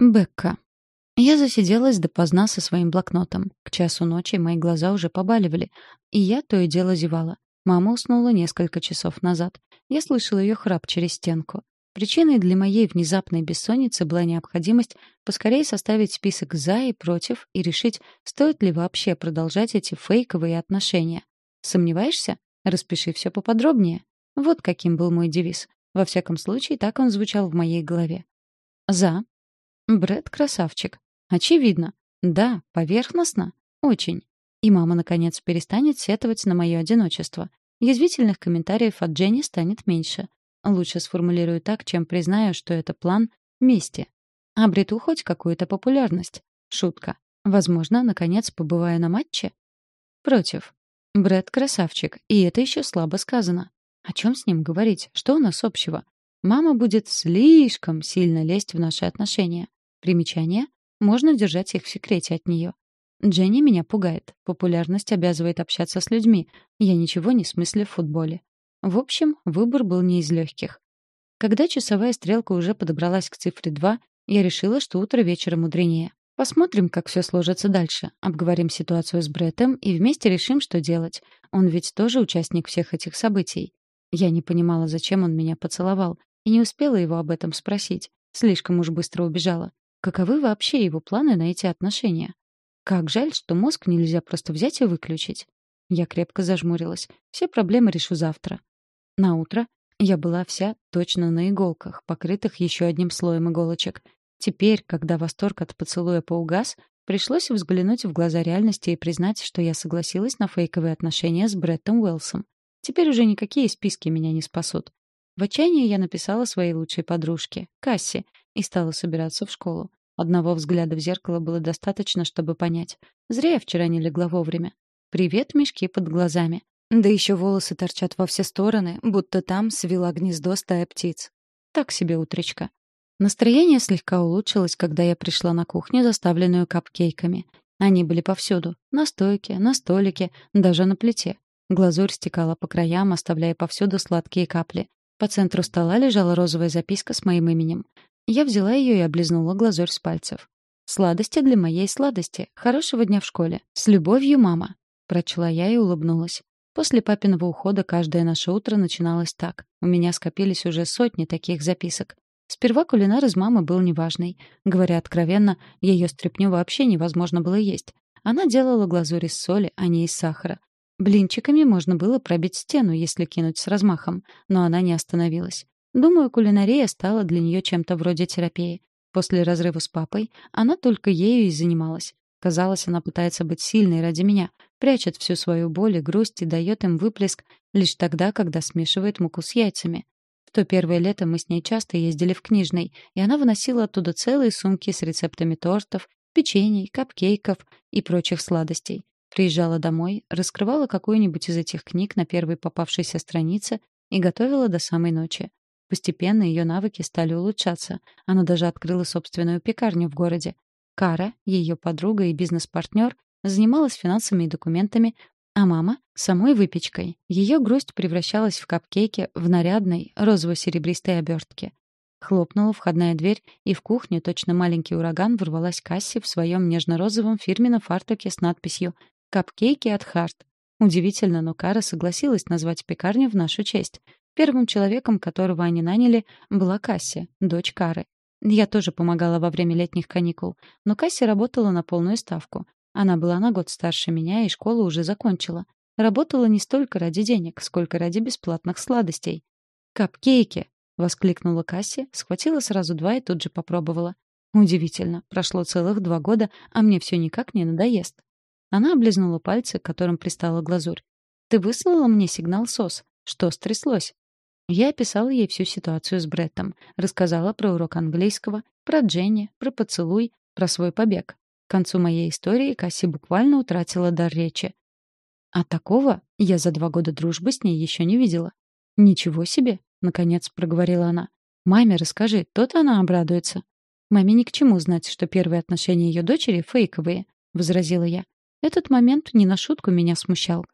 Бекка. Я засиделась допоздна со своим блокнотом. К часу ночи мои глаза уже побаливали, и я то и дело зевала. Мама уснула несколько часов назад. Я слышала ее храп через стенку. Причиной для моей внезапной бессонницы была необходимость поскорее составить список «за» и «против» и решить, стоит ли вообще продолжать эти фейковые отношения. Сомневаешься? Распиши все поподробнее. Вот каким был мой девиз. Во всяком случае, так он звучал в моей голове. «За», Брэд красавчик. Очевидно. Да, поверхностно. Очень. И мама, наконец, перестанет сетовать на мое одиночество. Язвительных комментариев от Дженни станет меньше. Лучше сформулирую так, чем признаю, что это план мести. Обрету хоть какую-то популярность. Шутка. Возможно, наконец побываю на матче? Против. Брэд красавчик, и это еще слабо сказано. О чем с ним говорить? Что у нас общего? Мама будет слишком сильно лезть в наши отношения. Примечание. Можно держать их в секрете от нее. Дженни меня пугает. Популярность обязывает общаться с людьми. Я ничего не смыслю в футболе. В общем, выбор был не из легких. Когда часовая стрелка уже подобралась к цифре 2, я решила, что утро вечера мудренее. Посмотрим, как все сложится дальше. Обговорим ситуацию с Бреттом и вместе решим, что делать. Он ведь тоже участник всех этих событий. Я не понимала, зачем он меня поцеловал, и не успела его об этом спросить. Слишком уж быстро убежала. Каковы вообще его планы на эти отношения? Как жаль, что мозг нельзя просто взять и выключить. Я крепко зажмурилась. Все проблемы решу завтра. На утро я была вся точно на иголках, покрытых еще одним слоем иголочек. Теперь, когда восторг от поцелуя поугас, пришлось взглянуть в глаза реальности и признать, что я согласилась на фейковые отношения с Бреттом Уэллсом. Теперь уже никакие списки меня не спасут. В отчаянии я написала своей лучшей подружке, Кассе, и стала собираться в школу. Одного взгляда в зеркало было достаточно, чтобы понять. Зря я вчера не легла вовремя. Привет, мешки под глазами. Да еще волосы торчат во все стороны, будто там свела гнездо стая птиц. Так себе утречка. Настроение слегка улучшилось, когда я пришла на кухню, заставленную капкейками. Они были повсюду. На стойке, на столике, даже на плите. Глазурь стекала по краям, оставляя повсюду сладкие капли. По центру стола лежала розовая записка с моим именем. Я взяла ее и облизнула глазурь с пальцев. «Сладости для моей сладости. Хорошего дня в школе. С любовью, мама!» Прочла я и улыбнулась. После папиного ухода каждое наше утро начиналось так. У меня скопились уже сотни таких записок. Сперва кулинар из мамы был неважный. Говоря откровенно, ее стряпню вообще невозможно было есть. Она делала глазурь из соли, а не из сахара. Блинчиками можно было пробить стену, если кинуть с размахом, но она не остановилась. Думаю, кулинария стала для нее чем-то вроде терапии. После разрыва с папой она только ею и занималась. Казалось, она пытается быть сильной ради меня, прячет всю свою боль и грусть и дает им выплеск лишь тогда, когда смешивает муку с яйцами. В то первое лето мы с ней часто ездили в книжный, и она выносила оттуда целые сумки с рецептами тортов, печений, капкейков и прочих сладостей. Приезжала домой, раскрывала какую-нибудь из этих книг на первой попавшейся странице и готовила до самой ночи. Постепенно ее навыки стали улучшаться. Она даже открыла собственную пекарню в городе. Кара, ее подруга и бизнес-партнер, занималась финансами и документами, а мама — самой выпечкой. Ее грусть превращалась в капкейки в нарядной розово-серебристой обертке. Хлопнула входная дверь, и в кухню точно маленький ураган ворвалась Касси в своем нежно-розовом фирменном фартуке с надписью Капкейки от Харт. Удивительно, но Кара согласилась назвать пекарню в нашу честь. Первым человеком, которого они наняли, была Касси, дочь Кары. Я тоже помогала во время летних каникул, но Касси работала на полную ставку. Она была на год старше меня и школу уже закончила. Работала не столько ради денег, сколько ради бесплатных сладостей. «Капкейки!» — воскликнула Касси, схватила сразу два и тут же попробовала. Удивительно, прошло целых два года, а мне все никак не надоест. Она облизнула пальцы, к которым пристала глазурь. «Ты выслала мне сигнал СОС. Что стряслось?» Я описала ей всю ситуацию с Бреттом, рассказала про урок английского, про Дженни, про поцелуй, про свой побег. К концу моей истории Касси буквально утратила дар речи. А такого я за два года дружбы с ней еще не видела. «Ничего себе!» — наконец проговорила она. «Маме расскажи, то-то она обрадуется». «Маме ни к чему знать, что первые отношения ее дочери фейковые», — возразила я. Этот момент не на шутку меня смущал.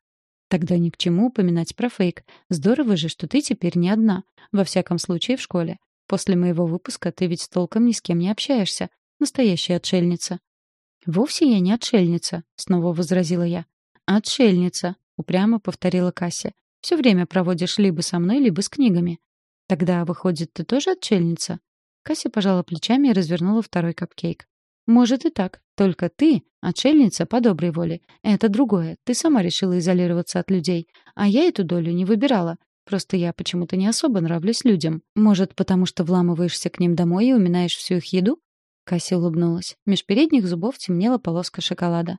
Тогда ни к чему упоминать про фейк. Здорово же, что ты теперь не одна. Во всяком случае, в школе. После моего выпуска ты ведь толком ни с кем не общаешься. Настоящая отшельница. «Вовсе я не отшельница», — снова возразила я. «Отшельница», — упрямо повторила Кася. «Все время проводишь либо со мной, либо с книгами». «Тогда, выходит, ты тоже отшельница?» Кася пожала плечами и развернула второй капкейк. «Может и так. Только ты — отшельница по доброй воле. Это другое. Ты сама решила изолироваться от людей. А я эту долю не выбирала. Просто я почему-то не особо нравлюсь людям. Может, потому что вламываешься к ним домой и уминаешь всю их еду?» Касси улыбнулась. Меж передних зубов темнела полоска шоколада.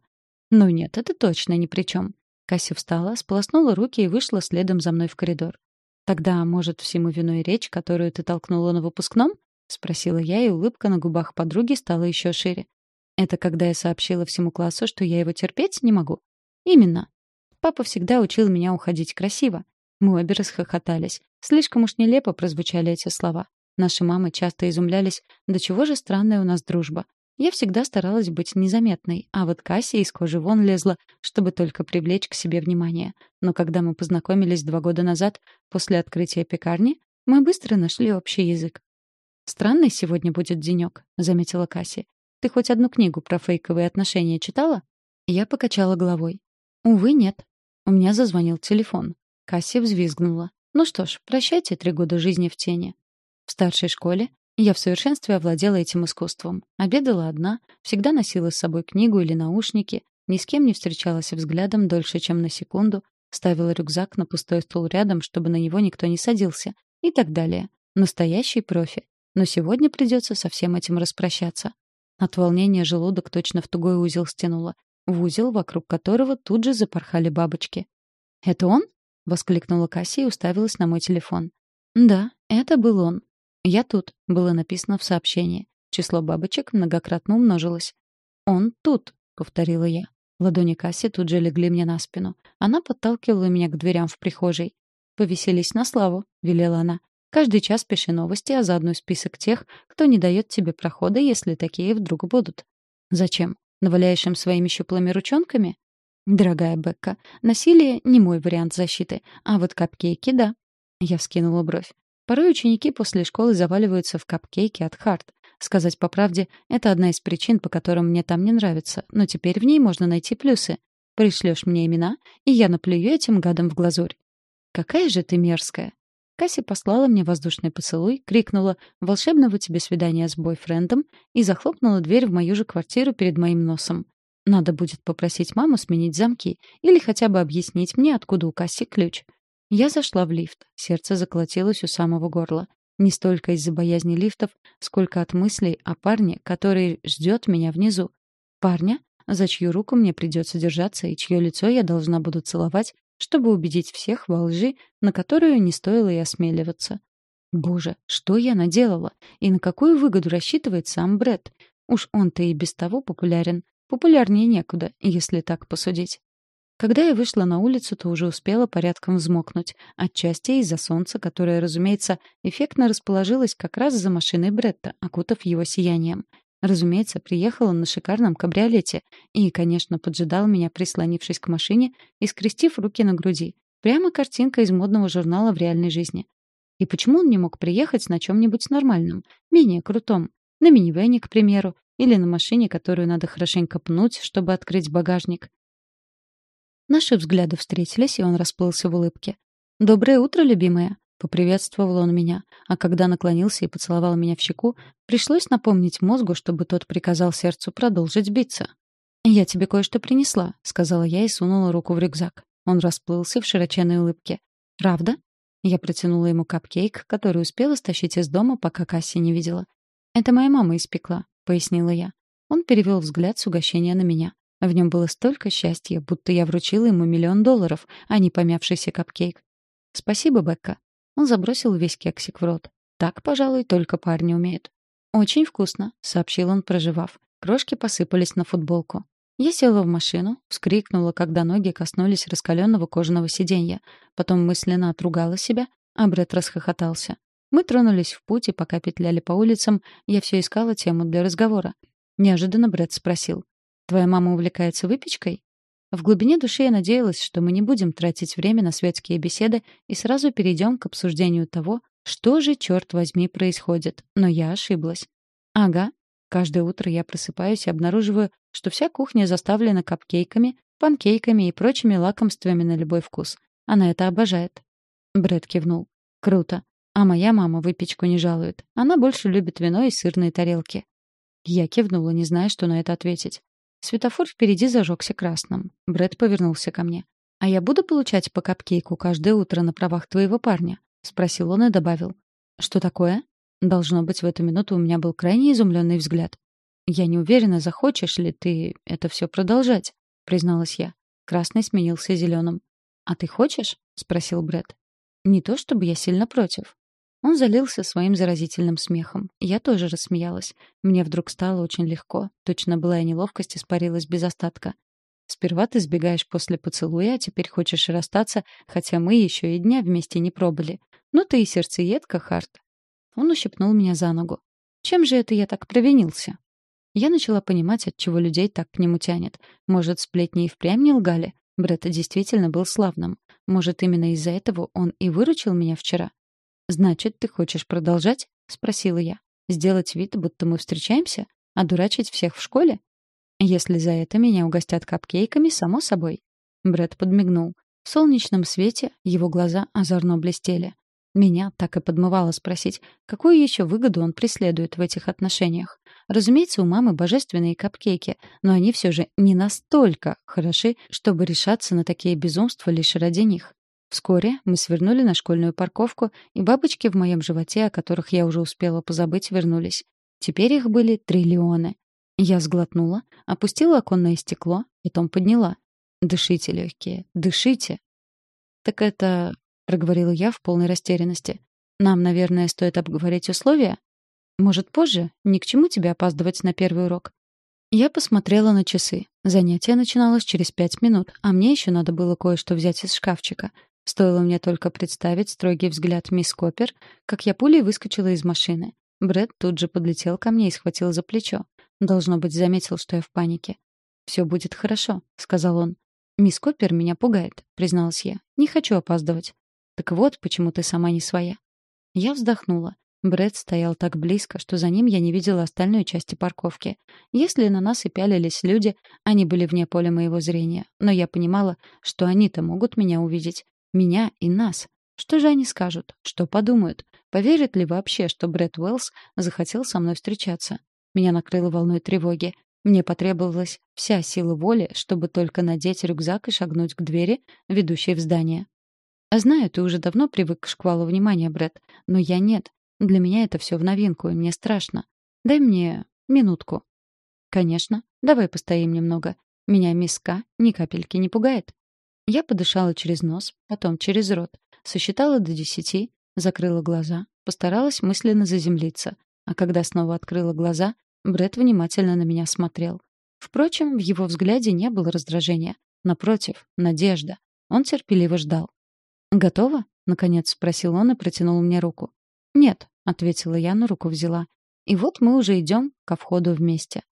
«Ну нет, это точно ни при чем». Касси встала, сполоснула руки и вышла следом за мной в коридор. «Тогда, может, всему виной речь, которую ты толкнула на выпускном?» — спросила я, и улыбка на губах подруги стала еще шире. «Это когда я сообщила всему классу, что я его терпеть не могу?» «Именно. Папа всегда учил меня уходить красиво. Мы обе расхохотались. Слишком уж нелепо прозвучали эти слова. Наши мамы часто изумлялись, до чего же странная у нас дружба. Я всегда старалась быть незаметной, а вот Кассия из кожи вон лезла, чтобы только привлечь к себе внимание. Но когда мы познакомились два года назад, после открытия пекарни, мы быстро нашли общий язык. «Странный сегодня будет денёк», — заметила Касси. «Ты хоть одну книгу про фейковые отношения читала?» Я покачала головой. «Увы, нет». У меня зазвонил телефон. Касси взвизгнула. «Ну что ж, прощайте три года жизни в тени». В старшей школе я в совершенстве овладела этим искусством. Обедала одна, всегда носила с собой книгу или наушники, ни с кем не встречалась взглядом дольше, чем на секунду, ставила рюкзак на пустой стул рядом, чтобы на него никто не садился, и так далее. Настоящий профи. Но сегодня придется со всем этим распрощаться. От волнения желудок точно в тугой узел стянуло, в узел, вокруг которого тут же запорхали бабочки. «Это он?» воскликнула Касси и уставилась на мой телефон. Да, это был он. Я тут, было написано в сообщении. Число бабочек многократно умножилось. Он тут, повторила я. Ладони Касси тут же легли мне на спину. Она подталкивала меня к дверям в прихожей. «Повеселись на славу», — велела она. «Каждый час пиши новости, а заодно список тех, кто не дает тебе прохода, если такие вдруг будут». «Зачем? Наваляешь им своими щуплыми ручонками?» «Дорогая Бекка, насилие — не мой вариант защиты, а вот капкейки — да». Я вскинула бровь. Порой ученики после школы заваливаются в капкейки от Харт. Сказать по правде, это одна из причин, по которым мне там не нравится, но теперь в ней можно найти плюсы. Пришлешь мне имена, и я наплюю этим гадом в глазурь. «Какая же ты мерзкая!» Касси послала мне воздушный поцелуй, крикнула «Волшебного тебе свидания с бойфрендом» и захлопнула дверь в мою же квартиру перед моим носом. Надо будет попросить маму сменить замки или хотя бы объяснить мне, откуда у Касси ключ. Я зашла в лифт. Сердце заколотилось у самого горла. Не столько из-за боязни лифтов, сколько от мыслей о парне, который ждет меня внизу. Парня, за чью руку мне придется держаться и чье лицо я должна буду целовать, чтобы убедить всех во лжи, на которую не стоило и осмеливаться. Боже, что я наделала? И на какую выгоду рассчитывает сам Бред? Уж он-то и без того популярен. Популярнее некуда, если так посудить. Когда я вышла на улицу, то уже успела порядком взмокнуть, отчасти из-за солнца, которое, разумеется, эффектно расположилось как раз за машиной Бретта, окутав его сиянием. Разумеется, приехала на шикарном кабриолете и, конечно, поджидал меня, прислонившись к машине и скрестив руки на груди. Прямо картинка из модного журнала в реальной жизни. И почему он не мог приехать на чем-нибудь нормальном, менее крутом? На минивэне, к примеру, или на машине, которую надо хорошенько пнуть, чтобы открыть багажник. Наши взгляды встретились, и он расплылся в улыбке. «Доброе утро, любимая!» — поприветствовал он меня, а когда наклонился и поцеловал меня в щеку, пришлось напомнить мозгу, чтобы тот приказал сердцу продолжить биться. «Я тебе кое-что принесла», — сказала я и сунула руку в рюкзак. Он расплылся в широченной улыбке. «Правда?» Я протянула ему капкейк, который успела стащить из дома, пока Касси не видела. «Это моя мама испекла пояснила я. Он перевел взгляд с угощения на меня. В нем было столько счастья, будто я вручила ему миллион долларов, а не помявшийся капкейк. «Спасибо, Бекка». Он забросил весь кексик в рот. Так, пожалуй, только парни умеют. «Очень вкусно», — сообщил он, проживав. Крошки посыпались на футболку. Я села в машину, вскрикнула, когда ноги коснулись раскаленного кожаного сиденья. Потом мысленно отругала себя, а Брэд расхохотался. Мы тронулись в путь, и пока петляли по улицам, я все искала тему для разговора. Неожиданно Брэд спросил. «Твоя мама увлекается выпечкой?» В глубине души я надеялась, что мы не будем тратить время на светские беседы и сразу перейдем к обсуждению того, что же, черт возьми, происходит. Но я ошиблась. «Ага». Каждое утро я просыпаюсь и обнаруживаю, что вся кухня заставлена капкейками, панкейками и прочими лакомствами на любой вкус. Она это обожает. Брэд кивнул. Круто. А моя мама выпечку не жалует. Она больше любит вино и сырные тарелки. Я кивнула, не зная, что на это ответить. Светофор впереди зажегся красным. Брэд повернулся ко мне. «А я буду получать по капкейку каждое утро на правах твоего парня?» — спросил он и добавил. «Что такое?» Должно быть, в эту минуту у меня был крайне изумленный взгляд. «Я не уверена, захочешь ли ты это все продолжать», — призналась я. Красный сменился зеленым. «А ты хочешь?» — спросил Брэд. «Не то чтобы я сильно против». Он залился своим заразительным смехом. Я тоже рассмеялась. Мне вдруг стало очень легко. Точно была и неловкость испарилась без остатка. Сперва ты сбегаешь после поцелуя, а теперь хочешь расстаться, хотя мы еще и дня вместе не пробыли. Ну ты и сердцеедка, Харт. Он ущипнул меня за ногу. Чем же это я так провинился? Я начала понимать, от чего людей так к нему тянет. Может, сплетни и впрямь не лгали? Бретт действительно был славным. Может, именно из-за этого он и выручил меня вчера? «Значит, ты хочешь продолжать?» — спросила я. «Сделать вид, будто мы встречаемся? Одурачить всех в школе?» «Если за это меня угостят капкейками, само собой». Брэд подмигнул. В солнечном свете его глаза озорно блестели. Меня так и подмывало спросить, какую еще выгоду он преследует в этих отношениях. Разумеется, у мамы божественные капкейки, но они все же не настолько хороши, чтобы решаться на такие безумства лишь ради них. Вскоре мы свернули на школьную парковку, и бабочки в моем животе, о которых я уже успела позабыть, вернулись. Теперь их были триллионы. Я сглотнула, опустила оконное стекло, потом подняла. «Дышите, легкие, дышите!» «Так это проговорила я в полной растерянности. Нам, наверное, стоит обговорить условия? Может, позже? Ни к чему тебе опаздывать на первый урок. Я посмотрела на часы. Занятие начиналось через пять минут, а мне еще надо было кое-что взять из шкафчика. Стоило мне только представить строгий взгляд мисс Коппер, как я пулей выскочила из машины. Брэд тут же подлетел ко мне и схватил за плечо. Должно быть, заметил, что я в панике. «Все будет хорошо», — сказал он. «Мисс Коппер меня пугает», — призналась я. «Не хочу опаздывать». Так вот, почему ты сама не своя. Я вздохнула. Брэд стоял так близко, что за ним я не видела остальной части парковки. Если на нас и пялились люди, они были вне поля моего зрения. Но я понимала, что они-то могут меня увидеть. Меня и нас. Что же они скажут? Что подумают? Поверят ли вообще, что Брэд Уэллс захотел со мной встречаться? Меня накрыло волной тревоги. Мне потребовалась вся сила воли, чтобы только надеть рюкзак и шагнуть к двери, ведущей в здание. А знаю, ты уже давно привык к шквалу внимания, Брэд, но я нет. Для меня это все в новинку, и мне страшно. Дай мне минутку. Конечно. Давай постоим немного. Меня миска ни капельки не пугает. Я подышала через нос, потом через рот, сосчитала до десяти, закрыла глаза, постаралась мысленно заземлиться. А когда снова открыла глаза, Брэд внимательно на меня смотрел. Впрочем, в его взгляде не было раздражения. Напротив, надежда. Он терпеливо ждал. «Готова?» — наконец спросил он и протянул мне руку. «Нет», — ответила я, но руку взяла. И вот мы уже идем ко входу вместе.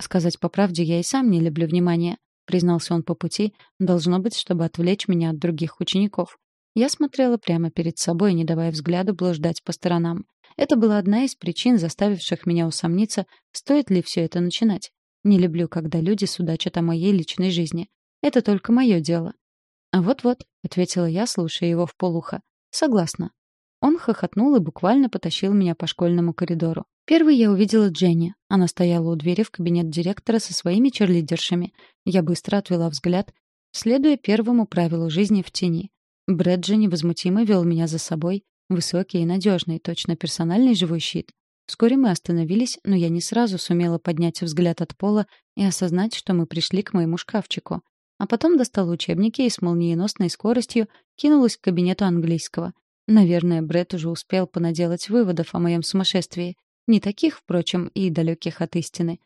Сказать по правде, я и сам не люблю внимания, признался он по пути, должно быть, чтобы отвлечь меня от других учеников. Я смотрела прямо перед собой, не давая взгляду блуждать по сторонам. Это была одна из причин, заставивших меня усомниться, стоит ли все это начинать. Не люблю, когда люди судачат о моей личной жизни. Это только мое дело. «Вот-вот», — ответила я, слушая его в полухо. «Согласна». Он хохотнул и буквально потащил меня по школьному коридору. Первой я увидела Дженни. Она стояла у двери в кабинет директора со своими черлидершами. Я быстро отвела взгляд, следуя первому правилу жизни в тени. Брэд же невозмутимо вел меня за собой, высокий и надежный, точно персональный живой щит. Вскоре мы остановились, но я не сразу сумела поднять взгляд от пола и осознать, что мы пришли к моему шкафчику. А потом достала учебники и с молниеносной скоростью кинулась к кабинету английского. Наверное, Бред уже успел понаделать выводов о моем сумасшествии. Не таких, впрочем, и далеких от истины.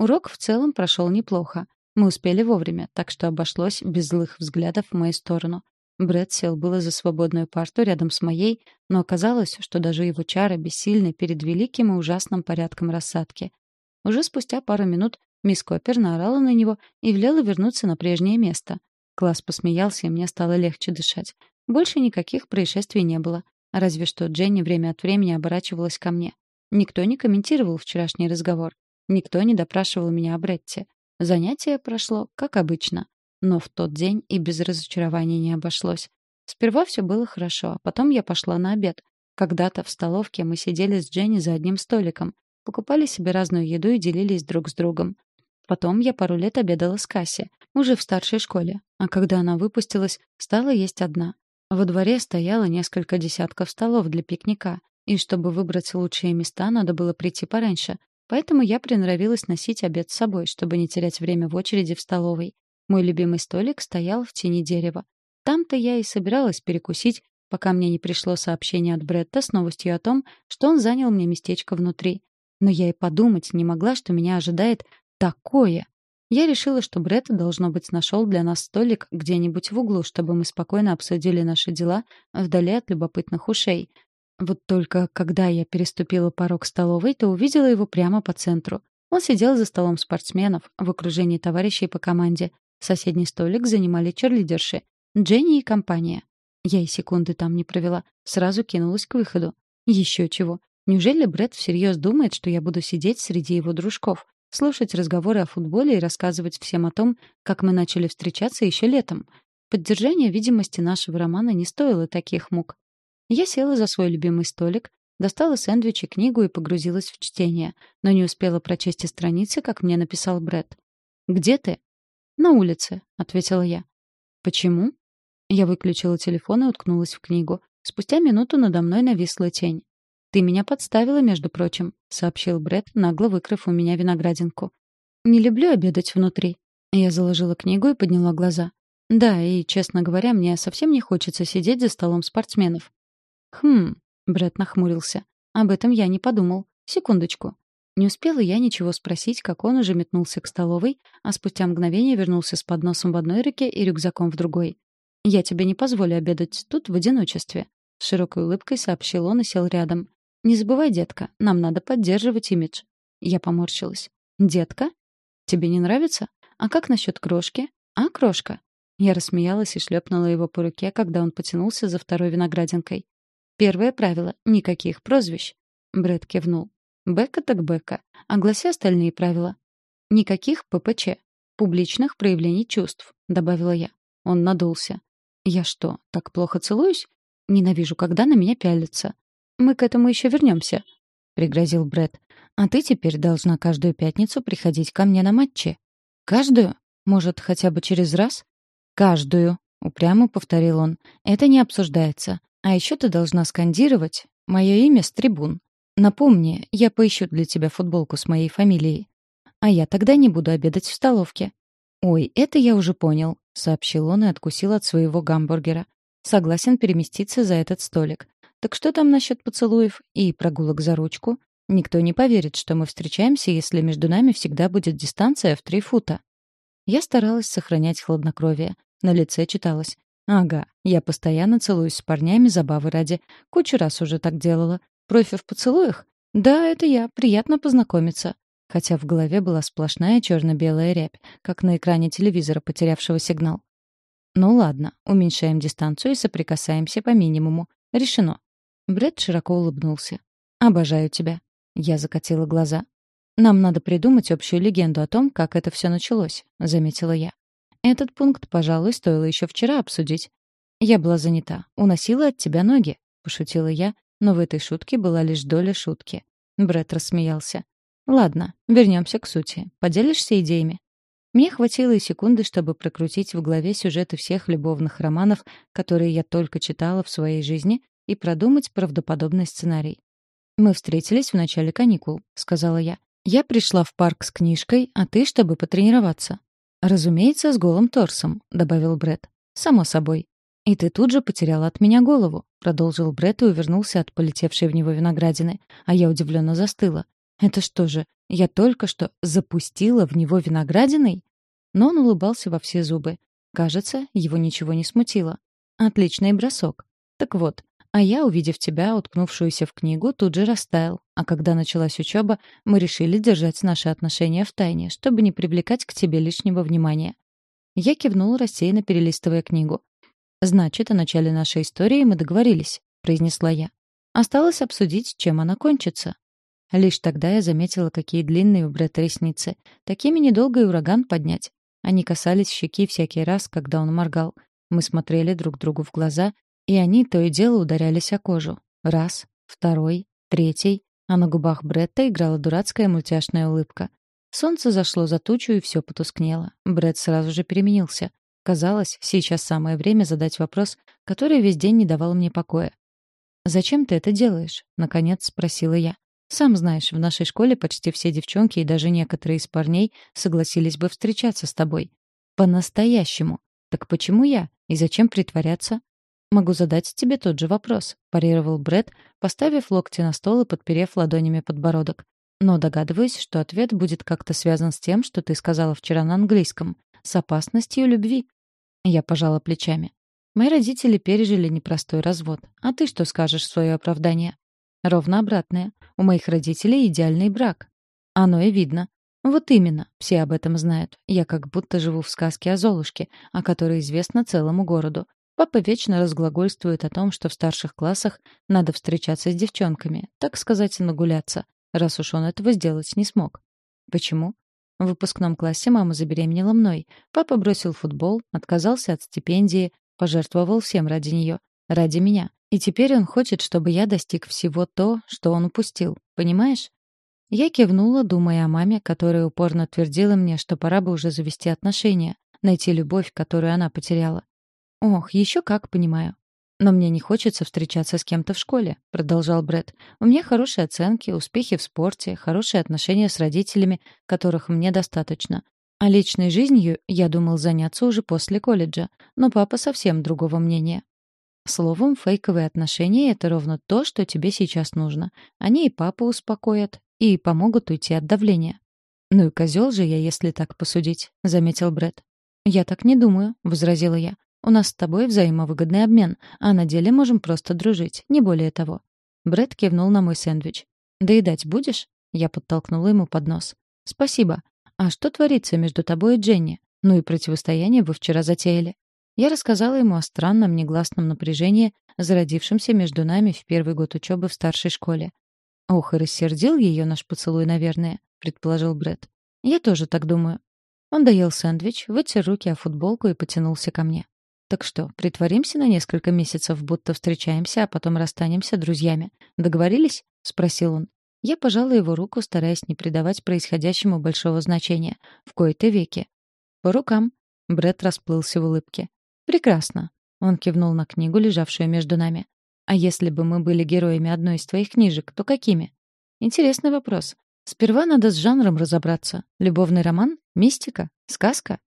Урок в целом прошел неплохо. Мы успели вовремя, так что обошлось без злых взглядов в мою сторону. Брэд сел было за свободную парту рядом с моей, но оказалось, что даже его чары бессильны перед великим и ужасным порядком рассадки. Уже спустя пару минут Мисс Коппер наорала на него и велела вернуться на прежнее место. Класс посмеялся, и мне стало легче дышать. Больше никаких происшествий не было. Разве что Дженни время от времени оборачивалась ко мне. Никто не комментировал вчерашний разговор. Никто не допрашивал меня о Бретте. Занятие прошло, как обычно. Но в тот день и без разочарования не обошлось. Сперва все было хорошо, а потом я пошла на обед. Когда-то в столовке мы сидели с Дженни за одним столиком, покупали себе разную еду и делились друг с другом. Потом я пару лет обедала с Касси, уже в старшей школе, а когда она выпустилась, стала есть одна. Во дворе стояло несколько десятков столов для пикника, и чтобы выбрать лучшие места, надо было прийти пораньше. Поэтому я приноровилась носить обед с собой, чтобы не терять время в очереди в столовой. Мой любимый столик стоял в тени дерева. Там-то я и собиралась перекусить, пока мне не пришло сообщение от Бретта с новостью о том, что он занял мне местечко внутри. Но я и подумать не могла, что меня ожидает такое. Я решила, что Бретт, должно быть, нашел для нас столик где-нибудь в углу, чтобы мы спокойно обсудили наши дела вдали от любопытных ушей. Вот только когда я переступила порог столовой, то увидела его прямо по центру. Он сидел за столом спортсменов в окружении товарищей по команде. Соседний столик занимали черлидерши. Дженни и компания. Я и секунды там не провела. Сразу кинулась к выходу. Еще чего. Неужели Брэд всерьез думает, что я буду сидеть среди его дружков? Слушать разговоры о футболе и рассказывать всем о том, как мы начали встречаться еще летом. Поддержание видимости нашего романа не стоило таких мук. Я села за свой любимый столик, достала сэндвич и книгу и погрузилась в чтение, но не успела прочесть и страницы, как мне написал Брэд. «Где ты?» «На улице», — ответила я. «Почему?» Я выключила телефон и уткнулась в книгу. Спустя минуту надо мной нависла тень. «Ты меня подставила, между прочим», — сообщил Бред, нагло выкрыв у меня виноградинку. «Не люблю обедать внутри». Я заложила книгу и подняла глаза. «Да, и, честно говоря, мне совсем не хочется сидеть за столом спортсменов». «Хм...» — Бред нахмурился. «Об этом я не подумал. Секундочку». Не успела я ничего спросить, как он уже метнулся к столовой, а спустя мгновение вернулся с подносом в одной руке и рюкзаком в другой. «Я тебе не позволю обедать тут в одиночестве», — с широкой улыбкой сообщил он и сел рядом. «Не забывай, детка, нам надо поддерживать имидж». Я поморщилась. «Детка? Тебе не нравится? А как насчет крошки? А, крошка?» Я рассмеялась и шлепнула его по руке, когда он потянулся за второй виноградинкой. «Первое правило — никаких прозвищ». Брэд кивнул. «Бека так Бека. Огласи остальные правила». «Никаких ППЧ. Публичных проявлений чувств», — добавила я. Он надулся. «Я что, так плохо целуюсь? Ненавижу, когда на меня пялятся. Мы к этому еще вернемся», — пригрозил Бред. «А ты теперь должна каждую пятницу приходить ко мне на матчи». «Каждую? Может, хотя бы через раз?» «Каждую», — упрямо повторил он. «Это не обсуждается. А еще ты должна скандировать мое имя с трибун. Напомни, я поищу для тебя футболку с моей фамилией. А я тогда не буду обедать в столовке». «Ой, это я уже понял», — сообщил он и откусил от своего гамбургера. «Согласен переместиться за этот столик. Так что там насчет поцелуев и прогулок за ручку? Никто не поверит, что мы встречаемся, если между нами всегда будет дистанция в три фута. Я старалась сохранять хладнокровие. На лице читалось. Ага, я постоянно целуюсь с парнями забавы ради. Кучу раз уже так делала. Профи в поцелуях? Да, это я. Приятно познакомиться. Хотя в голове была сплошная черно-белая рябь, как на экране телевизора, потерявшего сигнал. Ну ладно, уменьшаем дистанцию и соприкасаемся по минимуму. Решено. Брэд широко улыбнулся. «Обожаю тебя». Я закатила глаза. «Нам надо придумать общую легенду о том, как это все началось», — заметила я. «Этот пункт, пожалуй, стоило еще вчера обсудить. Я была занята. Уносила от тебя ноги», — пошутила я, но в этой шутке была лишь доля шутки. Брэд рассмеялся. «Ладно, вернемся к сути. Поделишься идеями?» Мне хватило и секунды, чтобы прокрутить в голове сюжеты всех любовных романов, которые я только читала в своей жизни, и продумать правдоподобный сценарий. «Мы встретились в начале каникул», — сказала я. «Я пришла в парк с книжкой, а ты, чтобы потренироваться». «Разумеется, с голым торсом», — добавил Бред. «Само собой». «И ты тут же потеряла от меня голову», — продолжил Бред и увернулся от полетевшей в него виноградины, а я удивленно застыла. «Это что же, я только что запустила в него виноградиной?» Но он улыбался во все зубы. Кажется, его ничего не смутило. «Отличный бросок. Так вот, а я, увидев тебя, уткнувшуюся в книгу, тут же растаял. А когда началась учеба, мы решили держать наши отношения в тайне, чтобы не привлекать к тебе лишнего внимания. Я кивнул, рассеянно перелистывая книгу. «Значит, о начале нашей истории мы договорились», — произнесла я. «Осталось обсудить, чем она кончится». Лишь тогда я заметила, какие длинные у Бретта ресницы. Такими недолго и ураган поднять. Они касались щеки всякий раз, когда он моргал. Мы смотрели друг другу в глаза, и они то и дело ударялись о кожу. Раз, второй, третий, а на губах Бретта играла дурацкая мультяшная улыбка. Солнце зашло за тучу, и все потускнело. Бретт сразу же переменился. Казалось, сейчас самое время задать вопрос, который весь день не давал мне покоя. «Зачем ты это делаешь?» — наконец спросила я. «Сам знаешь, в нашей школе почти все девчонки и даже некоторые из парней согласились бы встречаться с тобой. По-настоящему. Так почему я? И зачем притворяться?» «Могу задать тебе тот же вопрос», — парировал Бред, поставив локти на стол и подперев ладонями подбородок. «Но догадываюсь, что ответ будет как-то связан с тем, что ты сказала вчера на английском, с опасностью любви». Я пожала плечами. Мои родители пережили непростой развод. А ты что скажешь в свое оправдание? Ровно обратное. У моих родителей идеальный брак. Оно и видно. Вот именно, все об этом знают. Я как будто живу в сказке о Золушке, о которой известно целому городу. Папа вечно разглагольствует о том, что в старших классах надо встречаться с девчонками, так сказать, нагуляться, раз уж он этого сделать не смог. Почему? В выпускном классе мама забеременела мной. Папа бросил футбол, отказался от стипендии, Пожертвовал всем ради нее, ради меня. И теперь он хочет, чтобы я достиг всего то, что он упустил. Понимаешь? Я кивнула, думая о маме, которая упорно твердила мне, что пора бы уже завести отношения, найти любовь, которую она потеряла. Ох, еще как понимаю. Но мне не хочется встречаться с кем-то в школе, продолжал Бред. У меня хорошие оценки, успехи в спорте, хорошие отношения с родителями, которых мне достаточно. А личной жизнью я думал заняться уже после колледжа, но папа совсем другого мнения. Словом, фейковые отношения — это ровно то, что тебе сейчас нужно. Они и папу успокоят, и помогут уйти от давления. «Ну и козел же я, если так посудить», — заметил Бред. «Я так не думаю», — возразила я. «У нас с тобой взаимовыгодный обмен, а на деле можем просто дружить, не более того». Бред кивнул на мой сэндвич. «Доедать будешь?» Я подтолкнула ему под нос. «Спасибо. «А что творится между тобой и Дженни? Ну и противостояние вы вчера затеяли». Я рассказала ему о странном негласном напряжении, зародившемся между нами в первый год учебы в старшей школе. «Ох, и рассердил ее наш поцелуй, наверное», — предположил Бред. «Я тоже так думаю». Он доел сэндвич, вытер руки о футболку и потянулся ко мне. «Так что, притворимся на несколько месяцев, будто встречаемся, а потом расстанемся друзьями. Договорились?» — спросил он. Я пожала его руку, стараясь не придавать происходящему большого значения. В кои-то веки. «По рукам». Бред расплылся в улыбке. «Прекрасно». Он кивнул на книгу, лежавшую между нами. «А если бы мы были героями одной из твоих книжек, то какими?» «Интересный вопрос. Сперва надо с жанром разобраться. Любовный роман? Мистика? Сказка?»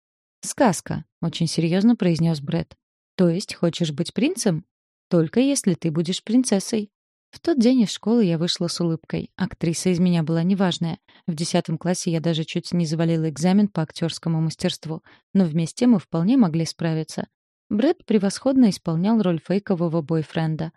«Сказка», — очень серьезно произнес Бред. «То есть хочешь быть принцем?» «Только если ты будешь принцессой». В тот день из школы я вышла с улыбкой. Актриса из меня была неважная. В десятом классе я даже чуть не завалила экзамен по актерскому мастерству. Но вместе мы вполне могли справиться. Брэд превосходно исполнял роль фейкового бойфренда.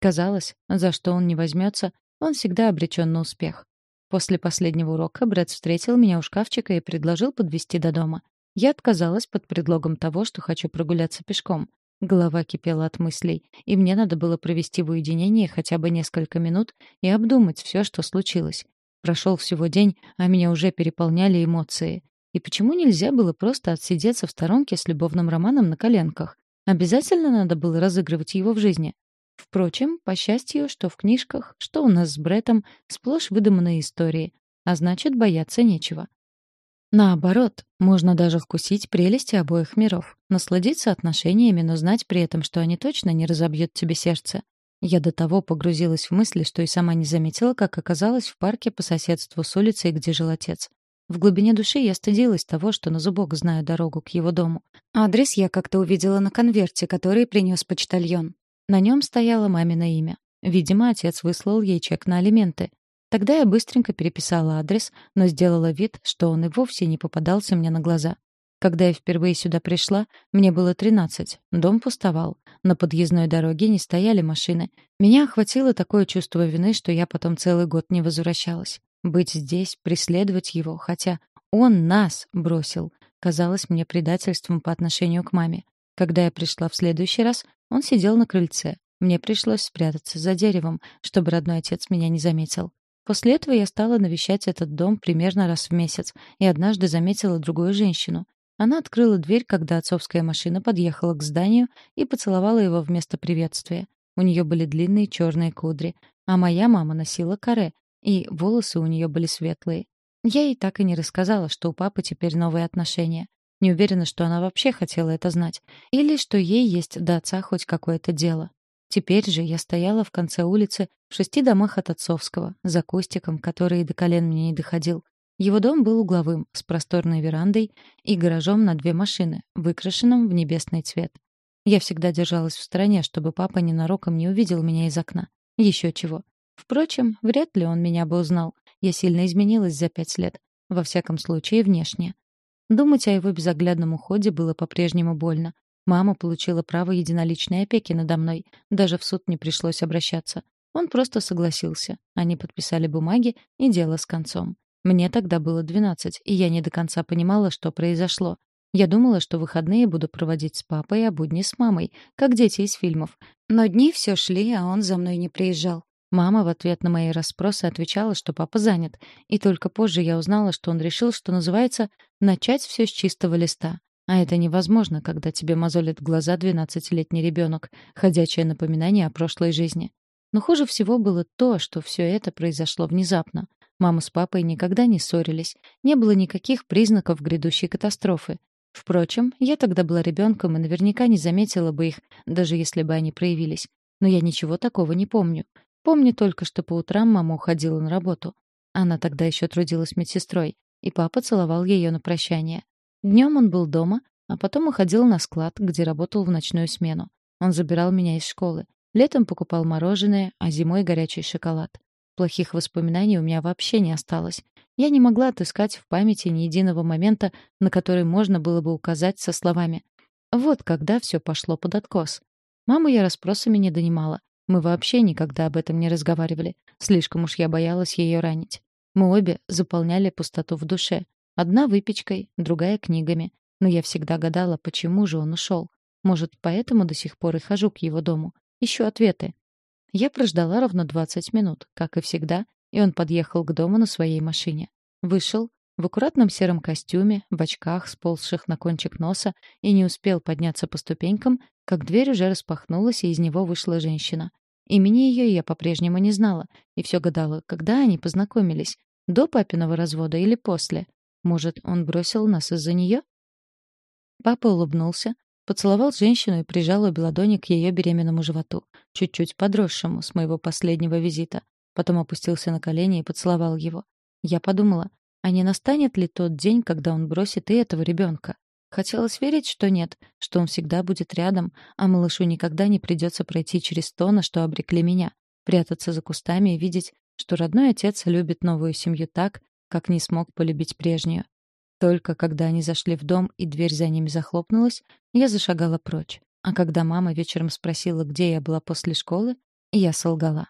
Казалось, за что он не возьмется, он всегда обречен на успех. После последнего урока Брэд встретил меня у шкафчика и предложил подвезти до дома. Я отказалась под предлогом того, что хочу прогуляться пешком. Голова кипела от мыслей, и мне надо было провести в уединении хотя бы несколько минут и обдумать все, что случилось. Прошел всего день, а меня уже переполняли эмоции. И почему нельзя было просто отсидеться в сторонке с любовным романом на коленках? Обязательно надо было разыгрывать его в жизни. Впрочем, по счастью, что в книжках, что у нас с Бреттом, сплошь выдуманные истории, а значит, бояться нечего. Наоборот, можно даже вкусить прелести обоих миров, насладиться отношениями, но знать при этом, что они точно не разобьют тебе сердце. Я до того погрузилась в мысли, что и сама не заметила, как оказалась в парке по соседству с улицей, где жил отец. В глубине души я стыдилась того, что на зубок знаю дорогу к его дому. Адрес я как-то увидела на конверте, который принес почтальон. На нем стояло мамино имя. Видимо, отец выслал ей чек на алименты. Тогда я быстренько переписала адрес, но сделала вид, что он и вовсе не попадался мне на глаза. Когда я впервые сюда пришла, мне было 13. Дом пустовал. На подъездной дороге не стояли машины. Меня охватило такое чувство вины, что я потом целый год не возвращалась. Быть здесь, преследовать его, хотя он нас бросил, казалось мне предательством по отношению к маме. Когда я пришла в следующий раз, он сидел на крыльце. Мне пришлось спрятаться за деревом, чтобы родной отец меня не заметил. После этого я стала навещать этот дом примерно раз в месяц и однажды заметила другую женщину. Она открыла дверь, когда отцовская машина подъехала к зданию и поцеловала его вместо приветствия. У нее были длинные черные кудри, а моя мама носила каре, и волосы у нее были светлые. Я ей так и не рассказала, что у папы теперь новые отношения. Не уверена, что она вообще хотела это знать. Или что ей есть до отца хоть какое-то дело. Теперь же я стояла в конце улицы, в шести домах от отцовского, за кустиком, который до колен мне не доходил. Его дом был угловым, с просторной верандой и гаражом на две машины, выкрашенным в небесный цвет. Я всегда держалась в стороне, чтобы папа ненароком не увидел меня из окна. Еще чего. Впрочем, вряд ли он меня бы узнал. Я сильно изменилась за пять лет. Во всяком случае, внешне. Думать о его безоглядном уходе было по-прежнему больно. Мама получила право единоличной опеки надо мной. Даже в суд не пришлось обращаться. Он просто согласился. Они подписали бумаги, и дело с концом. Мне тогда было 12, и я не до конца понимала, что произошло. Я думала, что выходные буду проводить с папой, а будни с мамой, как дети из фильмов. Но дни все шли, а он за мной не приезжал. Мама в ответ на мои расспросы отвечала, что папа занят. И только позже я узнала, что он решил, что называется, начать все с чистого листа. А это невозможно, когда тебе мозолит глаза двенадцатилетний ребенок, ходячее напоминание о прошлой жизни. Но хуже всего было то, что все это произошло внезапно. Мама с папой никогда не ссорились, не было никаких признаков грядущей катастрофы. Впрочем, я тогда была ребенком и наверняка не заметила бы их, даже если бы они проявились. Но я ничего такого не помню. Помню только, что по утрам мама уходила на работу. Она тогда еще трудилась медсестрой, и папа целовал ее на прощание. Днем он был дома, а потом уходил на склад, где работал в ночную смену. Он забирал меня из школы. Летом покупал мороженое, а зимой горячий шоколад. Плохих воспоминаний у меня вообще не осталось. Я не могла отыскать в памяти ни единого момента, на который можно было бы указать со словами «Вот когда все пошло под откос». Маму я расспросами не донимала. Мы вообще никогда об этом не разговаривали. Слишком уж я боялась ее ранить. Мы обе заполняли пустоту в душе. Одна выпечкой, другая книгами. Но я всегда гадала, почему же он ушел. Может, поэтому до сих пор и хожу к его дому. Ищу ответы. Я прождала ровно 20 минут, как и всегда, и он подъехал к дому на своей машине. Вышел в аккуратном сером костюме, в очках, сползших на кончик носа, и не успел подняться по ступенькам, как дверь уже распахнулась, и из него вышла женщина. Имени ее я по-прежнему не знала, и все гадала, когда они познакомились, до папиного развода или после. Может, он бросил нас из-за нее? Папа улыбнулся, поцеловал женщину и прижал обе ладони к ее беременному животу, чуть-чуть подросшему с моего последнего визита. Потом опустился на колени и поцеловал его. Я подумала, а не настанет ли тот день, когда он бросит и этого ребенка? Хотелось верить, что нет, что он всегда будет рядом, а малышу никогда не придется пройти через то, на что обрекли меня, прятаться за кустами и видеть, что родной отец любит новую семью так, как не смог полюбить прежнюю. Только когда они зашли в дом и дверь за ними захлопнулась, я зашагала прочь. А когда мама вечером спросила, где я была после школы, я солгала.